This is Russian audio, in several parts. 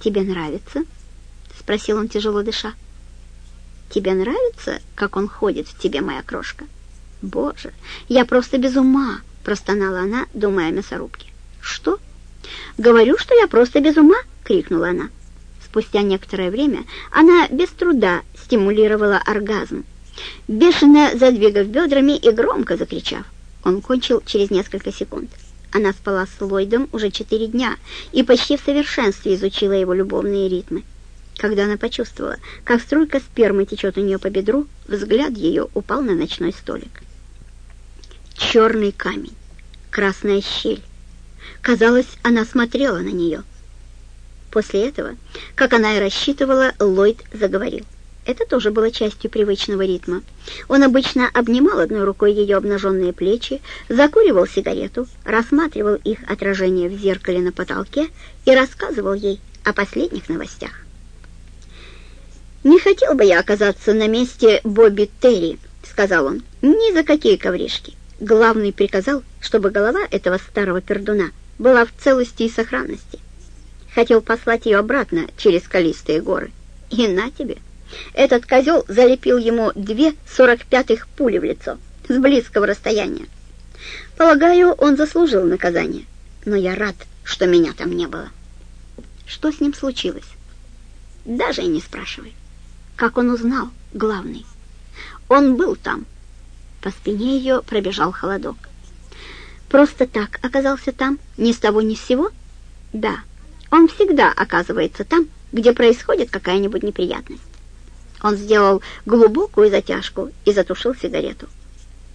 «Тебе нравится?» — спросил он, тяжело дыша. «Тебе нравится, как он ходит в тебе, моя крошка?» «Боже, я просто без ума!» — простонала она, думая о мясорубке. «Что?» «Говорю, что я просто без ума!» — крикнула она. Спустя некоторое время она без труда стимулировала оргазм, бешено задвигав бедрами и громко закричав. Он кончил через несколько секунд. Она спала с Ллойдом уже четыре дня и почти в совершенстве изучила его любовные ритмы. Когда она почувствовала, как струйка спермы течет у нее по бедру, взгляд ее упал на ночной столик. Черный камень, красная щель. Казалось, она смотрела на нее. После этого, как она и рассчитывала, Ллойд заговорил. Это тоже было частью привычного ритма. Он обычно обнимал одной рукой ее обнаженные плечи, закуривал сигарету, рассматривал их отражение в зеркале на потолке и рассказывал ей о последних новостях. «Не хотел бы я оказаться на месте Бобби Терри», — сказал он, — «ни за какие ковришки». Главный приказал, чтобы голова этого старого пердуна была в целости и сохранности. Хотел послать ее обратно через скалистые горы. И на тебе — этот козел залепил ему две сорок пятых пули в лицо с близкого расстояния. Полагаю, он заслужил наказание, но я рад, что меня там не было. Что с ним случилось? Даже и не спрашивай. Как он узнал, главный? Он был там. По спине ее пробежал холодок. Просто так оказался там, ни с того ни с сего? Да, он всегда оказывается там, где происходит какая-нибудь неприятность. Он сделал глубокую затяжку и затушил сигарету.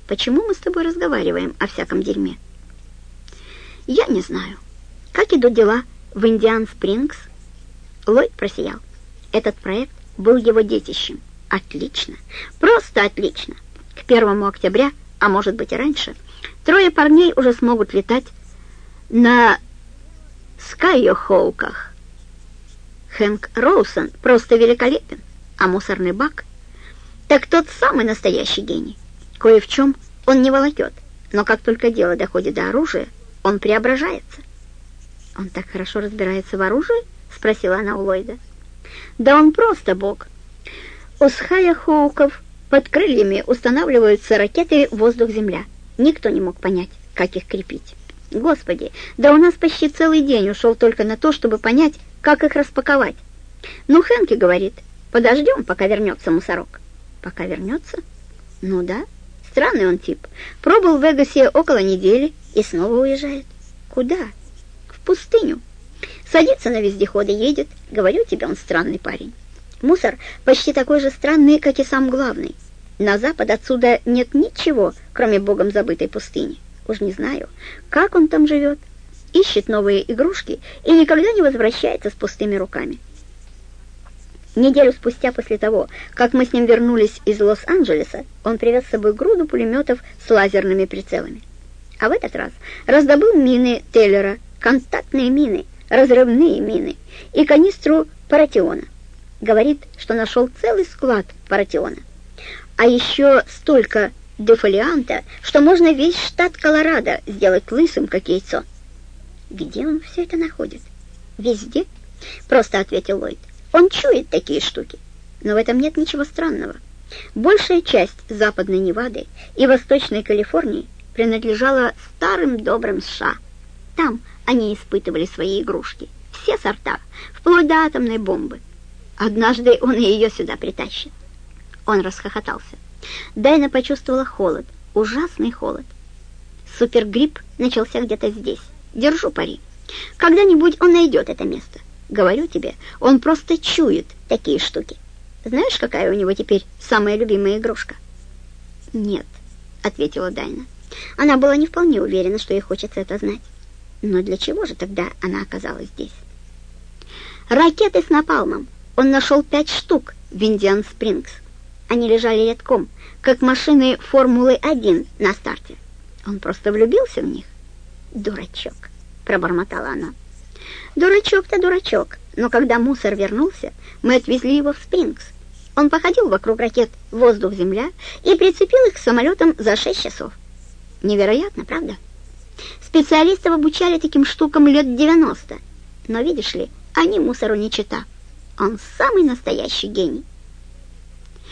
«Почему мы с тобой разговариваем о всяком дерьме?» «Я не знаю. Как идут дела в Индиан Спрингс?» Ллойд просиял. Этот проект был его детищем. Отлично, просто отлично. К первому октября, а может быть и раньше, трое парней уже смогут летать на Скайохоуках. Хэнк Роусон просто великолепен а мусорный бак? Так тот самый настоящий гений. Кое в чем он не волокет, но как только дело доходит до оружия, он преображается. «Он так хорошо разбирается в оружии?» — спросила она у Ллойда. «Да он просто бог. У Схая-Хоуков под крыльями устанавливаются ракеты «Воздух-Земля». Никто не мог понять, как их крепить. Господи, да у нас почти целый день ушел только на то, чтобы понять, как их распаковать. Ну, Хэнки говорит, Подождем, пока вернется мусорок. Пока вернется? Ну да, странный он тип. Пробыл в Вегасе около недели и снова уезжает. Куда? В пустыню. Садится на вездеход и едет. Говорю тебе, он странный парень. Мусор почти такой же странный, как и сам главный. На запад отсюда нет ничего, кроме богом забытой пустыни. Уж не знаю, как он там живет. Ищет новые игрушки и никогда не возвращается с пустыми руками. Неделю спустя после того, как мы с ним вернулись из Лос-Анджелеса, он привез с собой груду пулеметов с лазерными прицелами. А в этот раз раздобыл мины Теллера, контактные мины, разрывные мины и канистру паратиона. Говорит, что нашел целый склад паратиона. А еще столько дефолианта, что можно весь штат Колорадо сделать лысым, как яйцо. Где он все это находит? Везде, просто ответил Ллойд. Он чует такие штуки, но в этом нет ничего странного. Большая часть Западной Невады и Восточной Калифорнии принадлежала старым добрым США. Там они испытывали свои игрушки, все сорта, вплоть до атомной бомбы. Однажды он ее сюда притащит. Он расхохотался. Дайна почувствовала холод, ужасный холод. Супергрипп начался где-то здесь. Держу пари. Когда-нибудь он найдет это место. Говорю тебе, он просто чует такие штуки. Знаешь, какая у него теперь самая любимая игрушка? Нет, ответила Дайна. Она была не вполне уверена, что ей хочется это знать. Но для чего же тогда она оказалась здесь? Ракеты с напалмом. Он нашел пять штук в Индиан Спрингс. Они лежали редком, как машины Формулы-1 на старте. Он просто влюбился в них. Дурачок, пробормотала она. Дурачок-то дурачок, но когда мусор вернулся, мы отвезли его в Спрингс. Он походил вокруг ракет «Воздух-Земля» и прицепил их к самолетам за шесть часов. Невероятно, правда? Специалистов обучали таким штукам лет 90. Но, видишь ли, Они мусору не чита. Он самый настоящий гений.